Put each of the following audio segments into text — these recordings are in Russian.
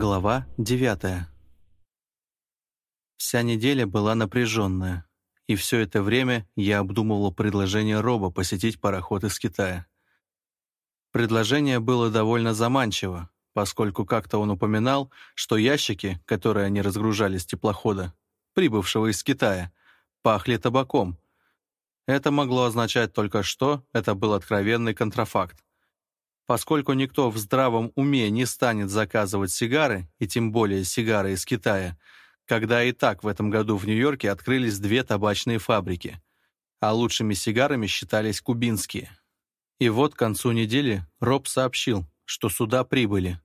Глава девятая. Вся неделя была напряженная, и все это время я обдумывал предложение Роба посетить пароход из Китая. Предложение было довольно заманчиво, поскольку как-то он упоминал, что ящики, которые они разгружали с теплохода, прибывшего из Китая, пахли табаком. Это могло означать только что, это был откровенный контрафакт. Поскольку никто в здравом уме не станет заказывать сигары, и тем более сигары из Китая, когда и так в этом году в Нью-Йорке открылись две табачные фабрики, а лучшими сигарами считались кубинские. И вот к концу недели Роб сообщил, что суда прибыли.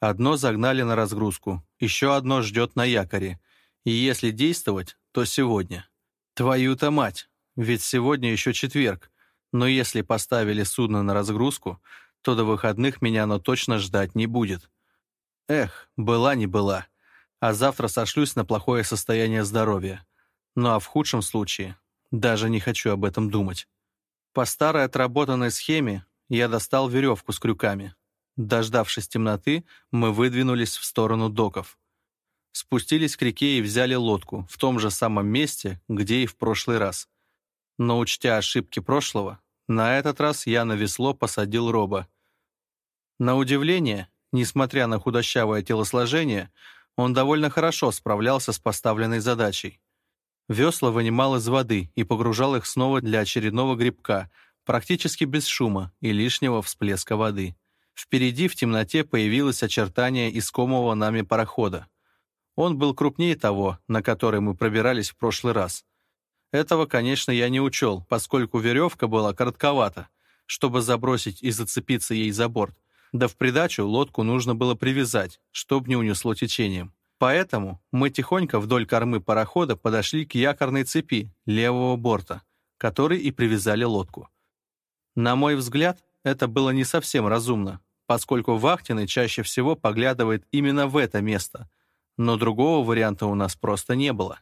Одно загнали на разгрузку, еще одно ждет на якоре, и если действовать, то сегодня. Твою-то мать, ведь сегодня еще четверг, но если поставили судно на разгрузку — то до выходных меня оно точно ждать не будет. Эх, была не была. А завтра сошлюсь на плохое состояние здоровья. Ну а в худшем случае даже не хочу об этом думать. По старой отработанной схеме я достал веревку с крюками. Дождавшись темноты, мы выдвинулись в сторону доков. Спустились к реке и взяли лодку в том же самом месте, где и в прошлый раз. Но учтя ошибки прошлого, на этот раз я на весло посадил Роба, на удивление, несмотря на худощавое телосложение, он довольно хорошо справлялся с поставленной задачей. Весла вынимал из воды и погружал их снова для очередного грибка, практически без шума и лишнего всплеска воды. Впереди в темноте появилось очертание искомого нами парохода. Он был крупнее того, на который мы пробирались в прошлый раз. Этого, конечно, я не учел, поскольку веревка была коротковата, чтобы забросить и зацепиться ей за борт, да в придачу лодку нужно было привязать, чтобы не унесло течением. Поэтому мы тихонько вдоль кормы парохода подошли к якорной цепи левого борта, которой и привязали лодку. На мой взгляд, это было не совсем разумно, поскольку вахтенный чаще всего поглядывает именно в это место, но другого варианта у нас просто не было.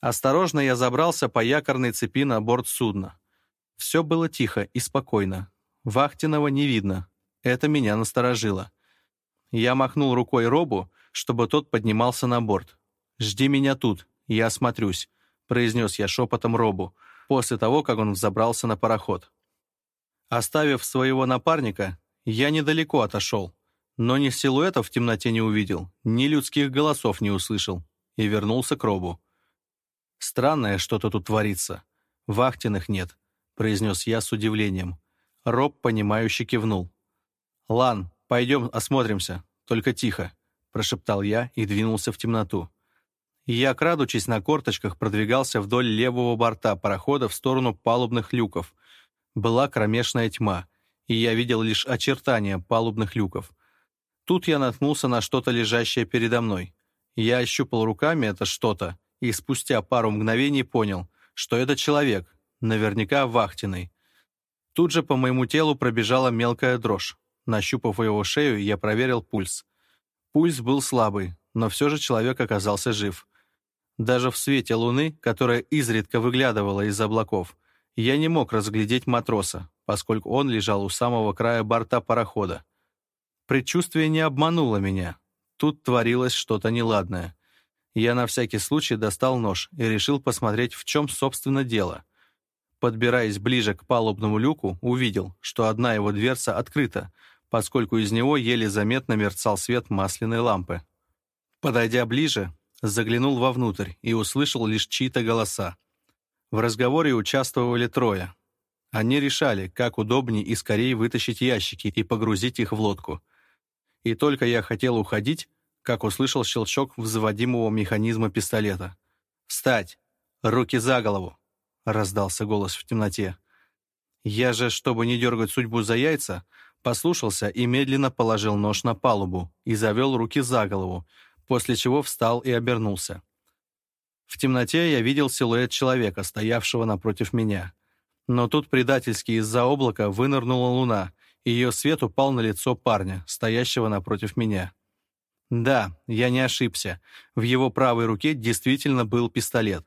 Осторожно я забрался по якорной цепи на борт судна. Все было тихо и спокойно. Вахтиного не видно, это меня насторожило. Я махнул рукой Робу, чтобы тот поднимался на борт. «Жди меня тут, я осмотрюсь», — произнес я шепотом Робу, после того, как он взобрался на пароход. Оставив своего напарника, я недалеко отошел, но ни силуэтов в темноте не увидел, ни людских голосов не услышал, и вернулся к Робу. «Странное что-то тут творится. Вахтенных нет», — произнес я с удивлением. Роб, понимающе кивнул. «Лан, пойдем осмотримся, только тихо», — прошептал я и двинулся в темноту. Я, крадучись на корточках, продвигался вдоль левого борта парохода в сторону палубных люков. Была кромешная тьма, и я видел лишь очертания палубных люков. Тут я наткнулся на что-то, лежащее передо мной. Я ощупал руками это что-то, и спустя пару мгновений понял, что это человек, наверняка вахтенный. Тут же по моему телу пробежала мелкая дрожь. Нащупав его шею, я проверил пульс. Пульс был слабый, но все же человек оказался жив. Даже в свете луны, которая изредка выглядывала из облаков, я не мог разглядеть матроса, поскольку он лежал у самого края борта парохода. Предчувствие не обмануло меня. Тут творилось что-то неладное. Я на всякий случай достал нож и решил посмотреть, в чем, собственно, дело. Подбираясь ближе к палубному люку, увидел, что одна его дверца открыта, поскольку из него еле заметно мерцал свет масляной лампы. Подойдя ближе, заглянул вовнутрь и услышал лишь чьи-то голоса. В разговоре участвовали трое. Они решали, как удобнее и скорее вытащить ящики и погрузить их в лодку. И только я хотел уходить, как услышал щелчок взводимого механизма пистолета. «Встать! Руки за голову!» — раздался голос в темноте. Я же, чтобы не дергать судьбу за яйца, послушался и медленно положил нож на палубу и завел руки за голову, после чего встал и обернулся. В темноте я видел силуэт человека, стоявшего напротив меня. Но тут предательски из-за облака вынырнула луна, и ее свет упал на лицо парня, стоящего напротив меня. Да, я не ошибся. В его правой руке действительно был пистолет.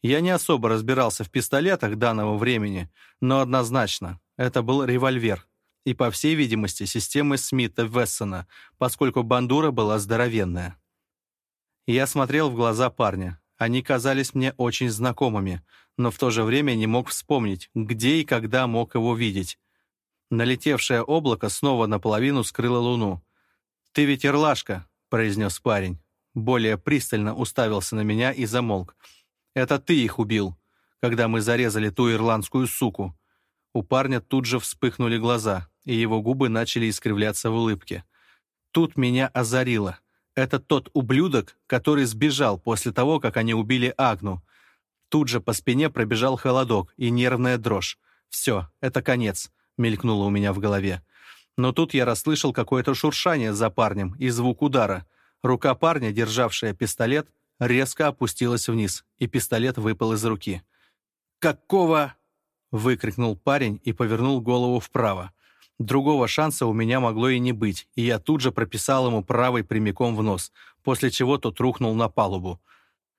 Я не особо разбирался в пистолетах данного времени, но однозначно, это был револьвер, и, по всей видимости, системы Смита-Вессона, поскольку бандура была здоровенная. Я смотрел в глаза парня. Они казались мне очень знакомыми, но в то же время не мог вспомнить, где и когда мог его видеть. Налетевшее облако снова наполовину скрыло луну. «Ты ведь ирлашка», — произнес парень. Более пристально уставился на меня и замолк. «Это ты их убил, когда мы зарезали ту ирландскую суку». У парня тут же вспыхнули глаза и его губы начали искривляться в улыбке. Тут меня озарило. Это тот ублюдок, который сбежал после того, как они убили Агну. Тут же по спине пробежал холодок и нервная дрожь. «Все, это конец», — мелькнуло у меня в голове. Но тут я расслышал какое-то шуршание за парнем и звук удара. Рука парня, державшая пистолет, резко опустилась вниз, и пистолет выпал из руки. «Какого?» — выкрикнул парень и повернул голову вправо. Другого шанса у меня могло и не быть, и я тут же прописал ему правой прямиком в нос, после чего тот рухнул на палубу.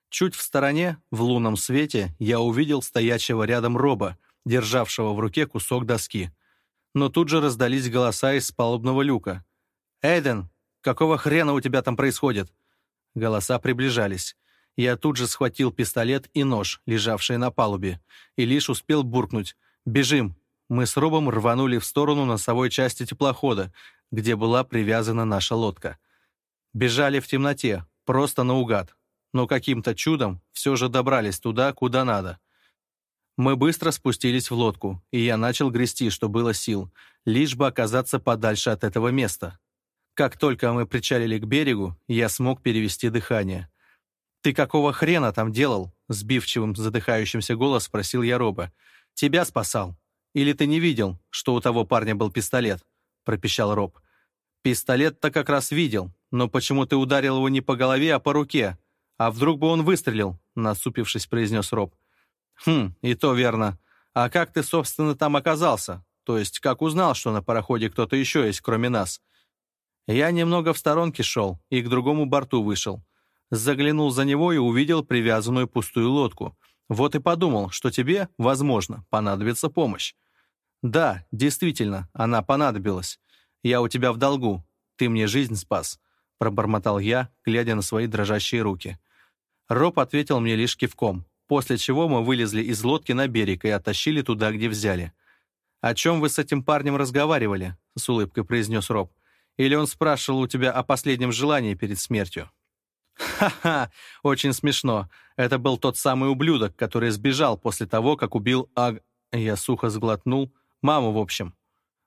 Чуть в стороне, в лунном свете, я увидел стоящего рядом роба, державшего в руке кусок доски. Но тут же раздались голоса из палубного люка. «Эйден, какого хрена у тебя там происходит?» Голоса приближались. Я тут же схватил пистолет и нож, лежавшие на палубе, и лишь успел буркнуть «Бежим!» Мы с Робом рванули в сторону носовой части теплохода, где была привязана наша лодка. Бежали в темноте, просто наугад, но каким-то чудом все же добрались туда, куда надо. Мы быстро спустились в лодку, и я начал грести, что было сил, лишь бы оказаться подальше от этого места. Как только мы причалили к берегу, я смог перевести дыхание. «Ты какого хрена там делал?» — сбивчивым, задыхающимся голос спросил я Роба. «Тебя спасал», или ты не видел, что у того парня был пистолет?» — пропищал Роб. «Пистолет-то как раз видел, но почему ты ударил его не по голове, а по руке? А вдруг бы он выстрелил?» — насупившись, произнес Роб. «Хм, и то верно. А как ты, собственно, там оказался? То есть, как узнал, что на пароходе кто-то еще есть, кроме нас?» Я немного в сторонке шел и к другому борту вышел. Заглянул за него и увидел привязанную пустую лодку. Вот и подумал, что тебе, возможно, понадобится помощь. Да, действительно, она понадобилась. Я у тебя в долгу. Ты мне жизнь спас», — пробормотал я, глядя на свои дрожащие руки. Роб ответил мне лишь кивком, после чего мы вылезли из лодки на берег и оттащили туда, где взяли. «О чем вы с этим парнем разговаривали?» — с улыбкой произнес Роб. «Или он спрашивал у тебя о последнем желании перед смертью?» «Ха-ха! Очень смешно. Это был тот самый ублюдок, который сбежал после того, как убил Аг...» Я сухо сглотнул, Маму, в общем».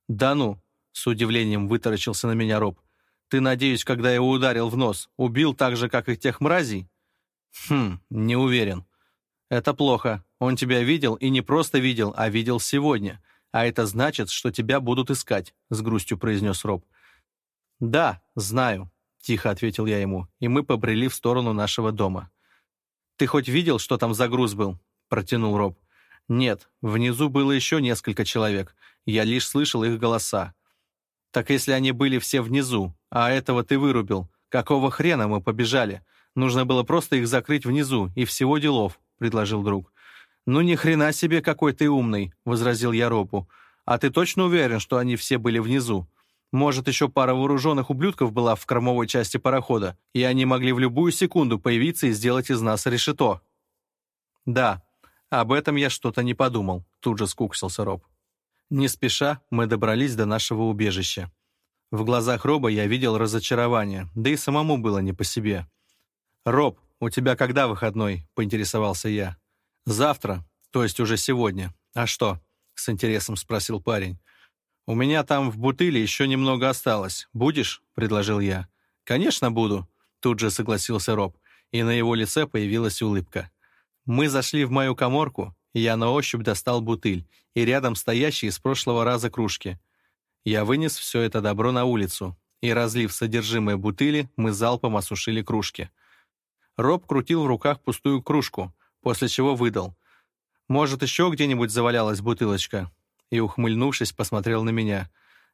«Да ну!» — с удивлением вытаращился на меня Роб. «Ты, надеюсь, когда я ударил в нос, убил так же, как и тех мразей?» «Хм, не уверен». «Это плохо. Он тебя видел, и не просто видел, а видел сегодня. А это значит, что тебя будут искать», — с грустью произнес Роб. «Да, знаю», — тихо ответил я ему, и мы побрели в сторону нашего дома. «Ты хоть видел, что там за груз был?» — протянул Роб. Нет, внизу было еще несколько человек, я лишь слышал их голоса. Так если они были все внизу, а этого ты вырубил, какого хрена мы побежали? Нужно было просто их закрыть внизу, и всего делов, предложил друг. «Ну ни хрена себе, какой ты умный», — возразил я Ропу. «А ты точно уверен, что они все были внизу? Может, еще пара вооруженных ублюдков была в кормовой части парохода, и они могли в любую секунду появиться и сделать из нас решето?» «Да, об этом я что-то не подумал, тут же скуксился Роб. Не спеша мы добрались до нашего убежища. В глазах Роба я видел разочарование, да и самому было не по себе. «Роб, у тебя когда выходной?» — поинтересовался я. «Завтра, то есть уже сегодня. А что?» — с интересом спросил парень. «У меня там в бутыле еще немного осталось. Будешь?» — предложил я. «Конечно буду», — тут же согласился Роб, и на его лице появилась улыбка. Мы зашли в мою коморку, я на ощупь достал бутыль и рядом стоящие с прошлого раза кружки. Я вынес все это добро на улицу, и, разлив содержимое бутыли, мы залпом осушили кружки. Роб крутил в руках пустую кружку, после чего выдал. «Может, еще где-нибудь завалялась бутылочка?» И, ухмыльнувшись, посмотрел на меня.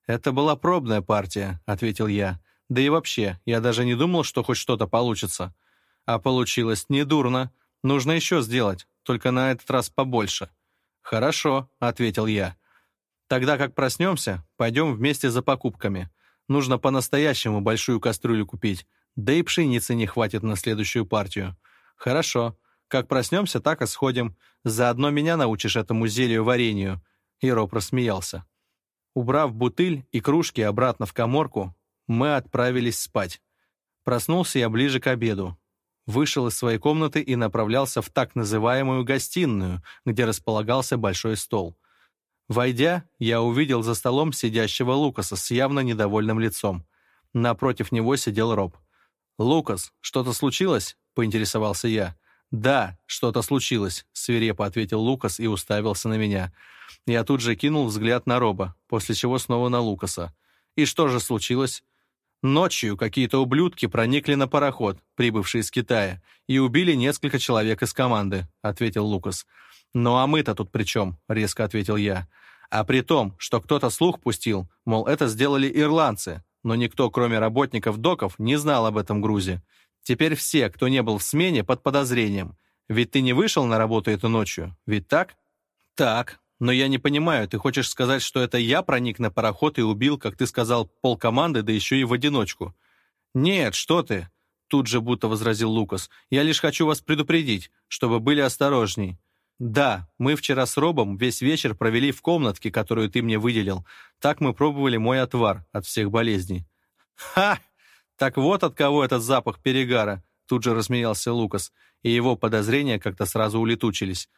«Это была пробная партия», — ответил я. «Да и вообще, я даже не думал, что хоть что-то получится». А получилось недурно. Нужно еще сделать, только на этот раз побольше». «Хорошо», — ответил я. «Тогда как проснемся, пойдем вместе за покупками. Нужно по-настоящему большую кастрюлю купить, да и пшеницы не хватит на следующую партию». «Хорошо. Как проснемся, так и сходим. Заодно меня научишь этому зелью варенью». Иро просмеялся. Убрав бутыль и кружки обратно в коморку, мы отправились спать. Проснулся я ближе к обеду вышел из своей комнаты и направлялся в так называемую гостиную, где располагался большой стол. Войдя, я увидел за столом сидящего Лукаса с явно недовольным лицом. Напротив него сидел Роб. «Лукас, что-то случилось?» — поинтересовался я. «Да, что-то случилось», — свирепо ответил Лукас и уставился на меня. Я тут же кинул взгляд на Роба, после чего снова на Лукаса. «И что же случилось?» Ночью какие-то ублюдки проникли на пароход, прибывший из Китая, и убили несколько человек из команды», — ответил Лукас. «Ну а мы-то тут при чем?» — резко ответил я. «А при том, что кто-то слух пустил, мол, это сделали ирландцы, но никто, кроме работников доков, не знал об этом грузе. Теперь все, кто не был в смене, под подозрением. Ведь ты не вышел на работу эту ночью, ведь так?» «Так», но я не понимаю, ты хочешь сказать, что это я проник на пароход и убил, как ты сказал, пол команды, да еще и в одиночку? Нет, что ты? Тут же будто возразил Лукас. Я лишь хочу вас предупредить, чтобы были осторожней. Да, мы вчера с Робом весь вечер провели в комнатке, которую ты мне выделил. Так мы пробовали мой отвар от всех болезней. Ха! Так вот от кого этот запах перегара, тут же рассмеялся Лукас, и его подозрения как-то сразу улетучились.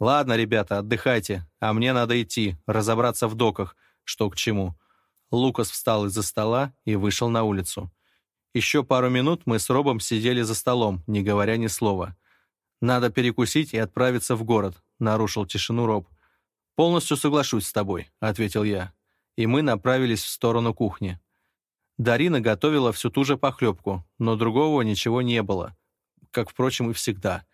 «Ладно, ребята, отдыхайте, а мне надо идти, разобраться в доках, что к чему». Лукас встал из-за стола и вышел на улицу. Еще пару минут мы с Робом сидели за столом, не говоря ни слова. «Надо перекусить и отправиться в город», — нарушил тишину Роб. «Полностью соглашусь с тобой», — ответил я. И мы направились в сторону кухни. Дарина готовила всю ту же похлебку, но другого ничего не было, как, впрочем, и всегда.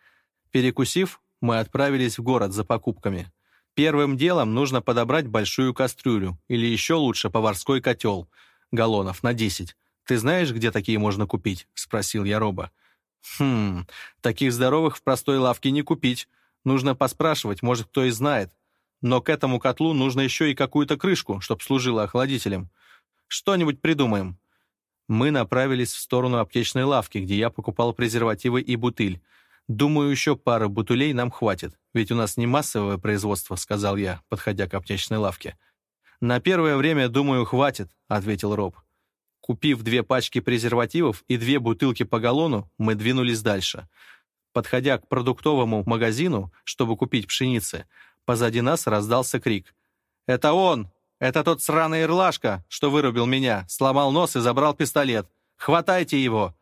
Перекусив, мы отправились в город за покупками. Первым делом нужно подобрать большую кастрюлю, или еще лучше поварской котел, галлонов на 10. «Ты знаешь, где такие можно купить?» — спросил я Роба. «Хм, таких здоровых в простой лавке не купить. Нужно поспрашивать, может, кто и знает. Но к этому котлу нужно еще и какую-то крышку, чтоб служила охладителем. Что-нибудь придумаем». Мы направились в сторону аптечной лавки, где я покупал презервативы и бутыль. «Думаю, еще пара бутылей нам хватит, ведь у нас не массовое производство», — сказал я, подходя к аптечной лавке. «На первое время, думаю, хватит», — ответил Роб. Купив две пачки презервативов и две бутылки по галлону, мы двинулись дальше. Подходя к продуктовому магазину, чтобы купить пшеницы, позади нас раздался крик. «Это он! Это тот сраный ирлашка, что вырубил меня, сломал нос и забрал пистолет! Хватайте его!»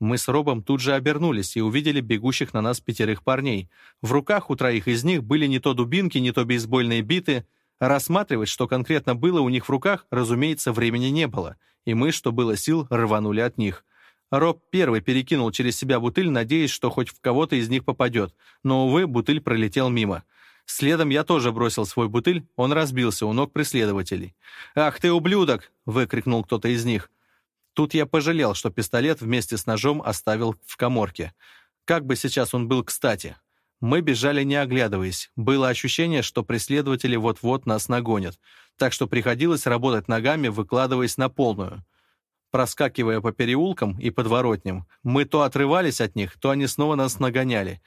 Мы с Робом тут же обернулись и увидели бегущих на нас пятерых парней. В руках у троих из них были не то дубинки, не то бейсбольные биты. Рассматривать, что конкретно было у них в руках, разумеется, времени не было, и мы, что было сил, рванули от них. Роб первый перекинул через себя бутыль, надеясь, что хоть в кого-то из них попадет, но, увы, бутыль пролетел мимо. Следом я тоже бросил свой бутыль, он разбился у ног преследователей. «Ах ты, ублюдок!» — выкрикнул кто-то из них. Тут я пожалел, что пистолет вместе с ножом оставил в коморке. Как бы сейчас он был кстати. Мы бежали, не оглядываясь. Было ощущение, что преследователи вот-вот нас нагонят. Так что приходилось работать ногами, выкладываясь на полную. Проскакивая по переулкам и подворотням, мы то отрывались от них, то они снова нас нагоняли.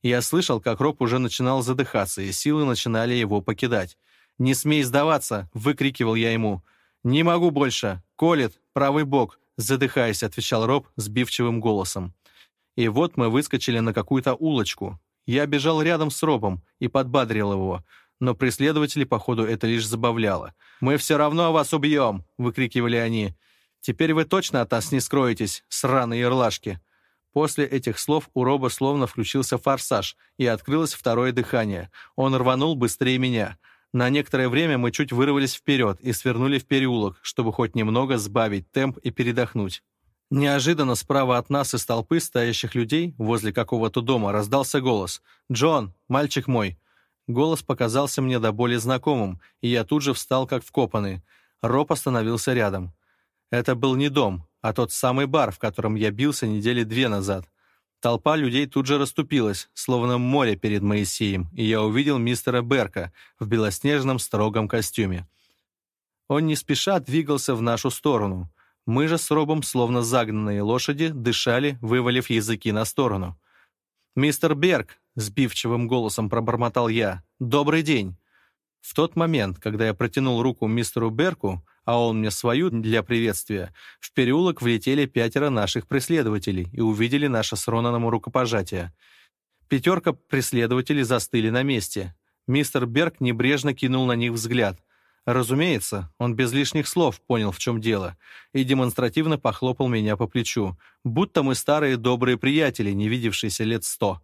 Я слышал, как Роб уже начинал задыхаться, и силы начинали его покидать. «Не смей сдаваться!» — выкрикивал я ему — «Не могу больше! Колет! Правый бок!» Задыхаясь, отвечал Роб сбивчивым голосом. И вот мы выскочили на какую-то улочку. Я бежал рядом с Робом и подбадрил его, но преследователи, походу, это лишь забавляло. «Мы все равно вас убьем!» — выкрикивали они. «Теперь вы точно от нас не скроетесь, сраные ирлашки!» После этих слов у Роба словно включился форсаж, и открылось второе дыхание. Он рванул быстрее меня — на некоторое время мы чуть вырвались вперед и свернули в переулок, чтобы хоть немного сбавить темп и передохнуть. Неожиданно справа от нас из толпы стоящих людей возле какого-то дома раздался голос «Джон, мальчик мой!». Голос показался мне до боли знакомым, и я тут же встал как вкопанный. Роб остановился рядом. Это был не дом, а тот самый бар, в котором я бился недели две назад. Толпа людей тут же расступилась, словно море перед Моисеем, и я увидел мистера Берка в белоснежном строгом костюме. Он не спеша двигался в нашу сторону. Мы же с Робом, словно загнанные лошади, дышали, вывалив языки на сторону. «Мистер Берг», — сбивчивым голосом пробормотал я, — «добрый день». В тот момент, когда я протянул руку мистеру Берку, а он мне свою для приветствия, в переулок влетели пятеро наших преследователей и увидели наше с Ронаном рукопожатие. Пятерка преследователей застыли на месте. Мистер Берг небрежно кинул на них взгляд. Разумеется, он без лишних слов понял, в чем дело, и демонстративно похлопал меня по плечу, будто мы старые добрые приятели, не видевшиеся лет сто.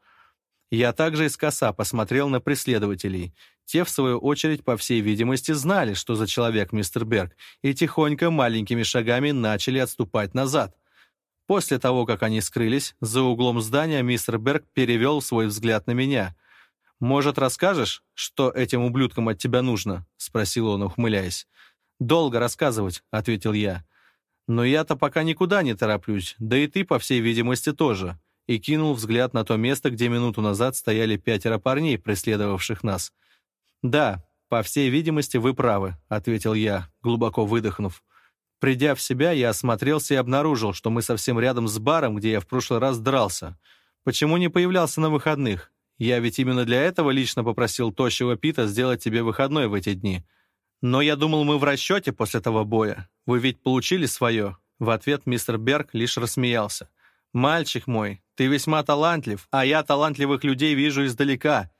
Я также из коса посмотрел на преследователей — те, в свою очередь, по всей видимости, знали, что за человек мистер Берг, и тихонько, маленькими шагами начали отступать назад. После того, как они скрылись, за углом здания мистер Берг перевел свой взгляд на меня. «Может, расскажешь, что этим ублюдкам от тебя нужно?» — спросил он, ухмыляясь. «Долго рассказывать», — ответил я. «Но я-то пока никуда не тороплюсь, да и ты, по всей видимости, тоже», и кинул взгляд на то место, где минуту назад стояли пятеро парней, преследовавших нас — «Да, по всей видимости, вы правы», — ответил я, глубоко выдохнув. Придя в себя, я осмотрелся и обнаружил, что мы совсем рядом с баром, где я в прошлый раз дрался. Почему не появлялся на выходных? Я ведь именно для этого лично попросил тощего Пита сделать тебе выходной в эти дни. Но я думал, мы в расчете после того боя. Вы ведь получили свое». В ответ мистер Берг лишь рассмеялся. «Мальчик мой, ты весьма талантлив, а я талантливых людей вижу издалека.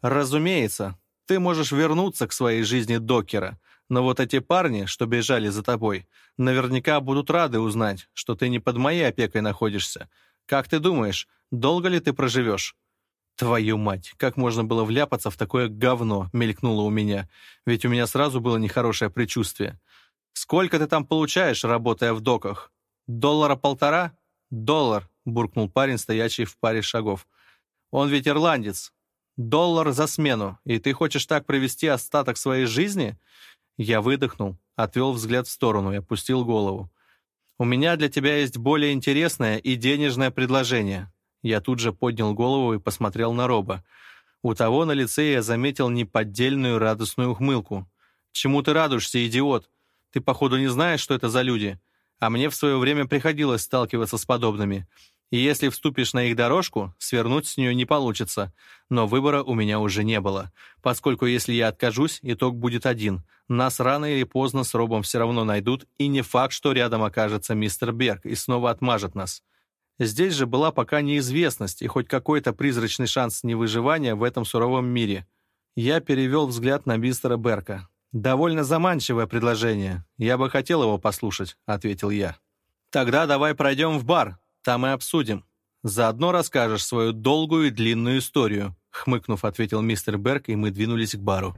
Разумеется, ты можешь вернуться к своей жизни докера, но вот эти парни, что бежали за тобой, наверняка будут рады узнать, что ты не под моей опекой находишься. Как ты думаешь, долго ли ты проживешь?» «Твою мать, как можно было вляпаться в такое говно?» — мелькнуло у меня. Ведь у меня сразу было нехорошее предчувствие. «Сколько ты там получаешь, работая в доках? Доллара полтора? Доллар!» — буркнул парень, стоящий в паре шагов. «Он ведь ирландец доллар за смену, и ты хочешь так провести остаток своей жизни?» Я выдохнул, отвел взгляд в сторону и опустил голову. «У меня для тебя есть более интересное и денежное предложение». Я тут же поднял голову и посмотрел на Роба. У того на лице я заметил неподдельную радостную ухмылку. «Чему ты радуешься, идиот? Ты, походу, не знаешь, что это за люди. А мне в свое время приходилось сталкиваться с подобными и если вступишь на их дорожку, свернуть с нее не получится. Но выбора у меня уже не было, поскольку если я откажусь, итог будет один. Нас рано или поздно с Робом все равно найдут, и не факт, что рядом окажется мистер Берг и снова отмажет нас. Здесь же была пока неизвестность и хоть какой-то призрачный шанс невыживания в этом суровом мире. Я перевел взгляд на мистера Берка. «Довольно заманчивое предложение. Я бы хотел его послушать», — ответил я. «Тогда давай пройдем в бар», там и обсудим. Заодно расскажешь свою долгую и длинную историю», — хмыкнув, ответил мистер Берг, и мы двинулись к бару.